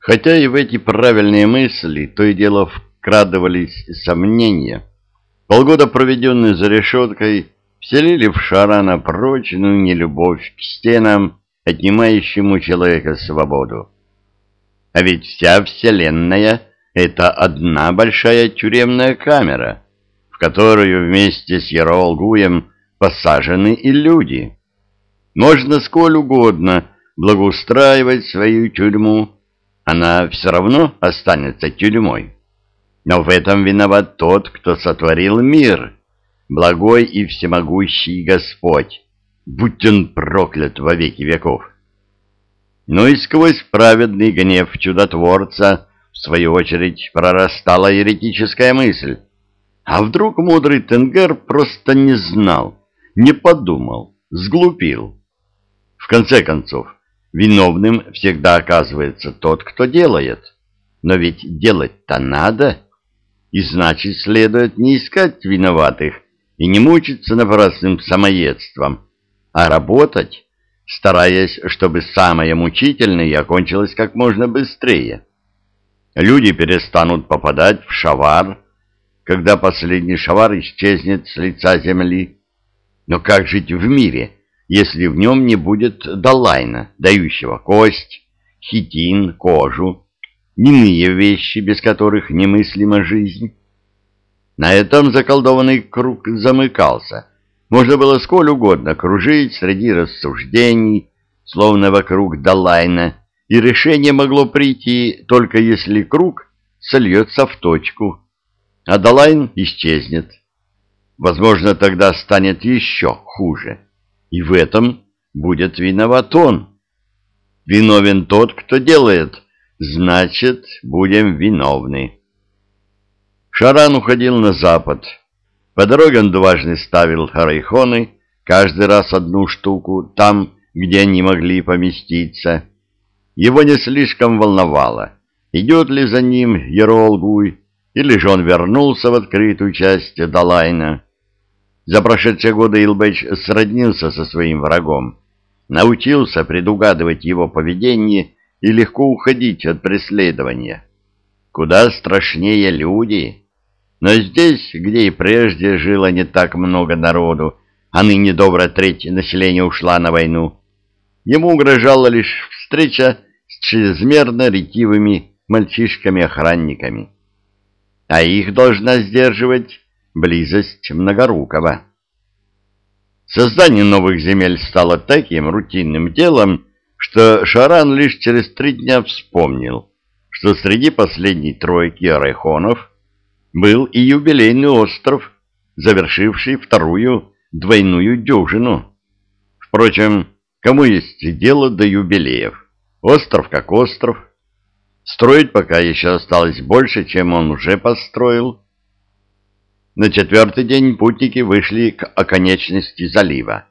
Хотя и в эти правильные мысли то и дело вкрадывались сомнения, полгода, проведенные за решеткой, вселили в Шарана прочную нелюбовь к стенам, отнимающему человека свободу. А ведь вся Вселенная — это одна большая тюремная камера, в которую вместе с Яролгуем посажены и люди. Можно сколь угодно благоустраивать свою тюрьму, она все равно останется тюрьмой. Но в этом виноват тот, кто сотворил мир, благой и всемогущий Господь, будь он проклят во веки веков. Ну и сквозь праведный гнев чудотворца, в свою очередь, прорастала еретическая мысль. А вдруг мудрый Тенгер просто не знал, не подумал, сглупил? В конце концов, виновным всегда оказывается тот, кто делает. Но ведь делать-то надо, и значит, следует не искать виноватых и не мучиться напрасным самоедством, а работать, стараясь, чтобы самое мучительное окончилось как можно быстрее. Люди перестанут попадать в шавар, когда последний шавар исчезнет с лица земли. Но как жить в мире, если в нем не будет далайна, дающего кость, хитин, кожу, иные вещи, без которых немыслима жизнь? На этом заколдованный круг замыкался, можно было сколь угодно кружить среди рассуждений, словно вокруг Далайна, и решение могло прийти только если круг сольется в точку, а Далайн исчезнет. Возможно, тогда станет еще хуже, и в этом будет виноват он. Виновен тот, кто делает, значит, будем виновны. Шаран уходил на запад, по дороге он дважды ставил райхоны, каждый раз одну штуку, там, где они могли поместиться. Его не слишком волновало, идет ли за ним Еролгуй, или же он вернулся в открытую часть Далайна. За прошедшие годы Илбэч сроднился со своим врагом, научился предугадывать его поведение и легко уходить от преследования. Куда страшнее люди, но здесь, где и прежде жило не так много народу, а ныне добрая треть населения ушла на войну, ему угрожала лишь встреча с чрезмерно ретивыми мальчишками-охранниками. А их должна сдерживать близость Многорукова. Создание новых земель стало таким рутинным делом, что Шаран лишь через три дня вспомнил, что среди последней тройки арайхонов был и юбилейный остров, завершивший вторую двойную дюжину. Впрочем, кому есть дело до юбилеев? Остров как остров. Строить пока еще осталось больше, чем он уже построил. На четвертый день путники вышли к оконечности залива.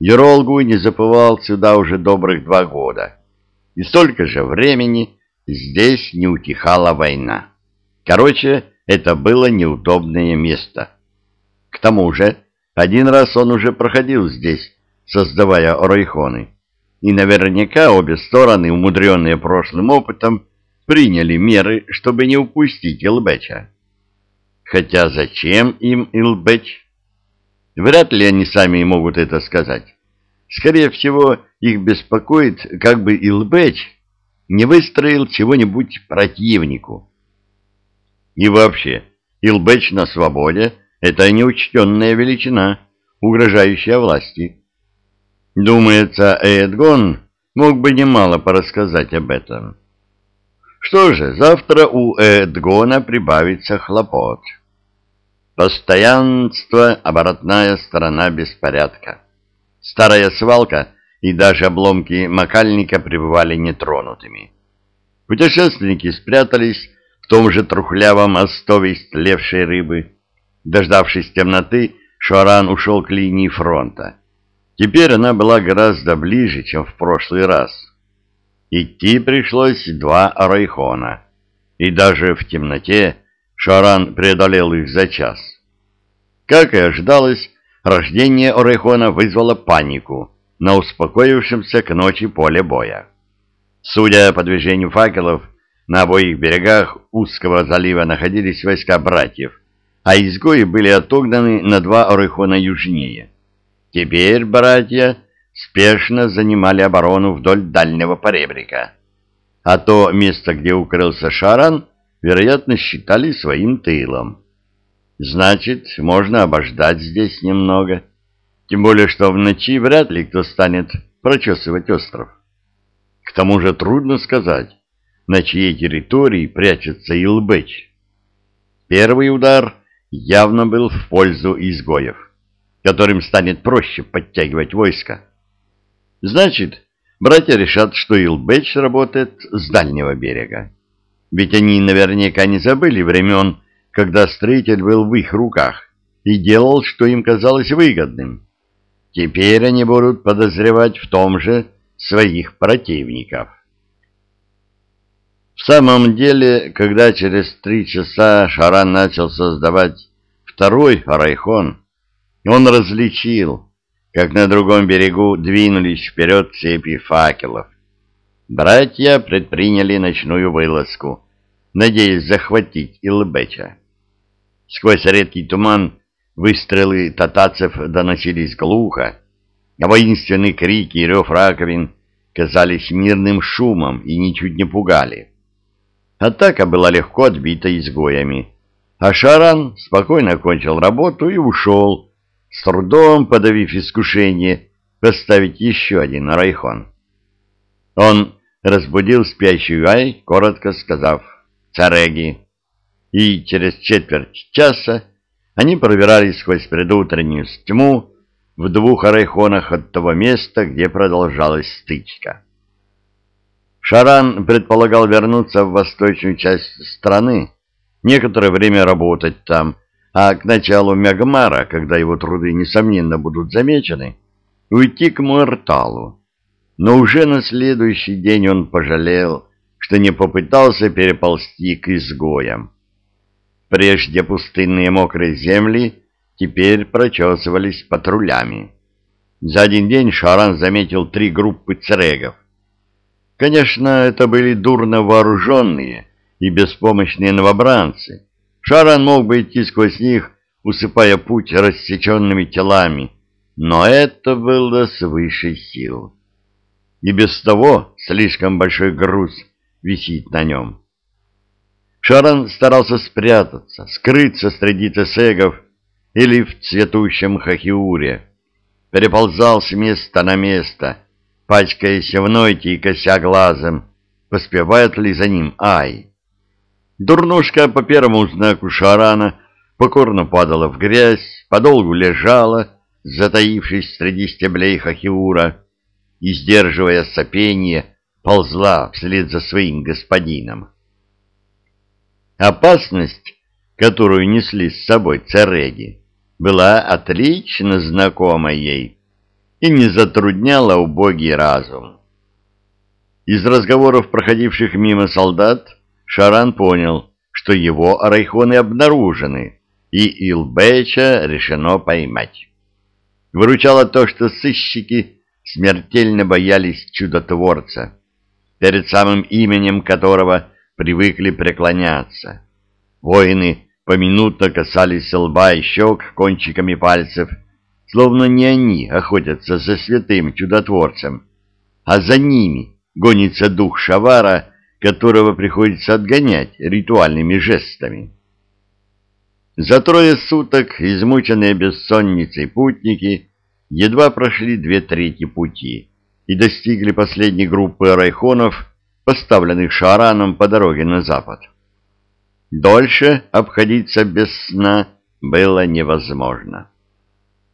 Еролгу не заплывал сюда уже добрых два года. И столько же времени здесь не утихала война. Короче, это было неудобное место. К тому же, один раз он уже проходил здесь, создавая орайхоны, и наверняка обе стороны, умудренные прошлым опытом, приняли меры, чтобы не упустить Илбеча. Хотя зачем им Илбеч? Вряд ли они сами могут это сказать. Скорее всего, их беспокоит, как бы Илбеч не выстроил чего-нибудь противнику, и вообще, Илбэч на свободе — это неучтенная величина, угрожающая власти. Думается, Эдгон мог бы немало порассказать об этом. Что же, завтра у Эдгона прибавится хлопот. Постоянство — оборотная сторона беспорядка. Старая свалка и даже обломки макальника пребывали нетронутыми. Путешественники спрятались в том же трухлявом остове истлевшей рыбы. Дождавшись темноты, Шуаран ушел к линии фронта. Теперь она была гораздо ближе, чем в прошлый раз. Идти пришлось два арайхона, и даже в темноте Шаран преодолел их за час. Как и ожидалось, рождение Орайхона вызвало панику на успокоившемся к ночи поле боя. Судя по движению факелов, на обоих берегах узкого залива находились войска братьев, а изгои были отогнаны на два орехона южнее. Теперь братья спешно занимали оборону вдоль дальнего поребрика, а то место, где укрылся Шаран, вероятно, считали своим тылом. Значит, можно обождать здесь немного, тем более, что в ночи вряд ли кто станет прочесывать остров. К тому же трудно сказать, на чьей территории прячется Илбэч. Первый удар явно был в пользу изгоев, которым станет проще подтягивать войска. Значит, братья решат, что Илбэч работает с дальнего берега. Ведь они наверняка не забыли времен, когда строитель был в их руках и делал, что им казалось выгодным. Теперь они будут подозревать в том же своих противников. В самом деле, когда через три часа Шаран начал создавать второй райхон, он различил, как на другом берегу двинулись вперед цепи факелов. Братья предприняли ночную вылазку, надеясь захватить Илбеча. Сквозь редкий туман выстрелы татацев доносились глухо, а воинственные крики и рев раковин казались мирным шумом и ничуть не пугали. Атака была легко отбита изгоями, а Шаран спокойно окончил работу и ушел, с трудом подавив искушение поставить еще один райхон. Он разбудил спящую Ай, коротко сказав «Цареги», и через четверть часа они пробирались сквозь предутреннюю тьму в двух райхонах от того места, где продолжалась стычка. Шаран предполагал вернуться в восточную часть страны, некоторое время работать там, а к началу Мягмара, когда его труды, несомненно, будут замечены, уйти к Муэрталу. Но уже на следующий день он пожалел, что не попытался переползти к изгоям. Прежде пустынные мокрые земли теперь прочесывались патрулями. За один день Шаран заметил три группы црегов. Конечно, это были дурно вооруженные и беспомощные новобранцы. Шаран мог бы идти сквозь них, усыпая путь рассеченными телами, но это было свыше сил. И без того слишком большой груз висит на нем. Шаран старался спрятаться, скрыться среди тесегов или в цветущем хахиуре. Переползал с места на место, пачкаясь в нойте и кося глазом, поспевает ли за ним Ай. Дурнушка по первому знаку Шарана покорно падала в грязь, подолгу лежала, затаившись среди стеблей хахиура, и, сдерживая сопение, ползла вслед за своим господином. Опасность, которую несли с собой цареги, была отлично знакома ей и не затрудняла убогий разум. Из разговоров, проходивших мимо солдат, Шаран понял, что его арайхоны обнаружены, и Илбеча решено поймать. Выручало то, что сыщики смертельно боялись чудотворца, перед самым именем которого привыкли преклоняться. Воины поминутно касались лба и щек кончиками пальцев, словно не они охотятся за святым чудотворцем, а за ними гонится дух Шавара, которого приходится отгонять ритуальными жестами. За трое суток измученные бессонницей путники едва прошли две трети пути и достигли последней группы райхонов, поставленных Шараном по дороге на запад. Дольше обходиться без сна было невозможно.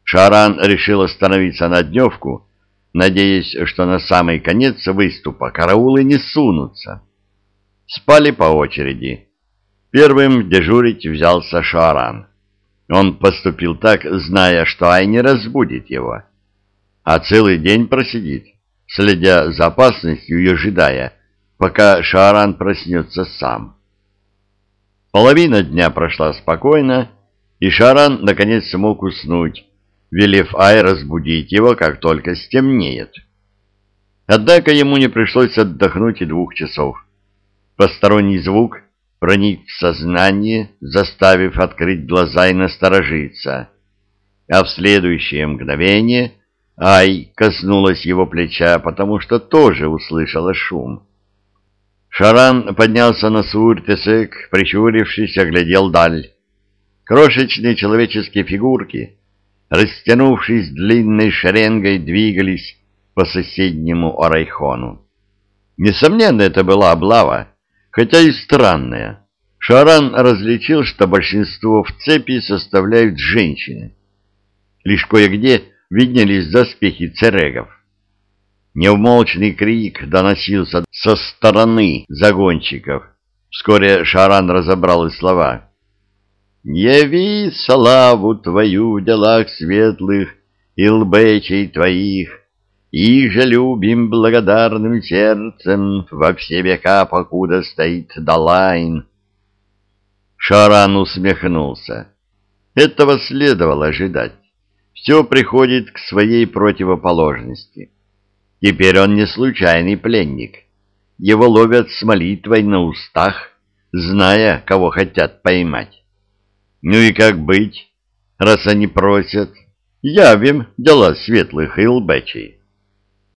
Шаран решил остановиться на дневку, надеясь, что на самый конец выступа караулы не сунутся. Спали по очереди. Первым дежурить взялся Шаран. Он поступил так, зная, что Ай не разбудит его, а целый день просидит, следя за опасностью и ожидая, пока Шаран проснется сам. Половина дня прошла спокойно, и Шаран наконец смог уснуть, велев Ай разбудить его, как только стемнеет. Однако ему не пришлось отдохнуть и двух часов. Посторонний звук проник в сознание, заставив открыть глаза и насторожиться. А в следующее мгновение Ай коснулась его плеча, потому что тоже услышала шум. Шаран поднялся на суртесек, прищурившись, оглядел даль. Крошечные человеческие фигурки, растянувшись длинной шеренгой, двигались по соседнему Арайхону. Несомненно, это была облава, хотя и странная. Шаран различил, что большинство в цепи составляют женщины. Лишь кое-где виднелись доспехи церегов. Неумолчный крик доносился со стороны загонщиков. Вскоре Шаран разобрал и слова. «Яви славу твою в делах светлых и лбечей твоих, и же любим благодарным сердцем во все века, покуда стоит Далайн». Шаран усмехнулся. Этого следовало ожидать все приходит к своей противоположности. Теперь он не случайный пленник. Его ловят с молитвой на устах, зная, кого хотят поймать. Ну и как быть, раз они просят, явим дела светлых и лбечей.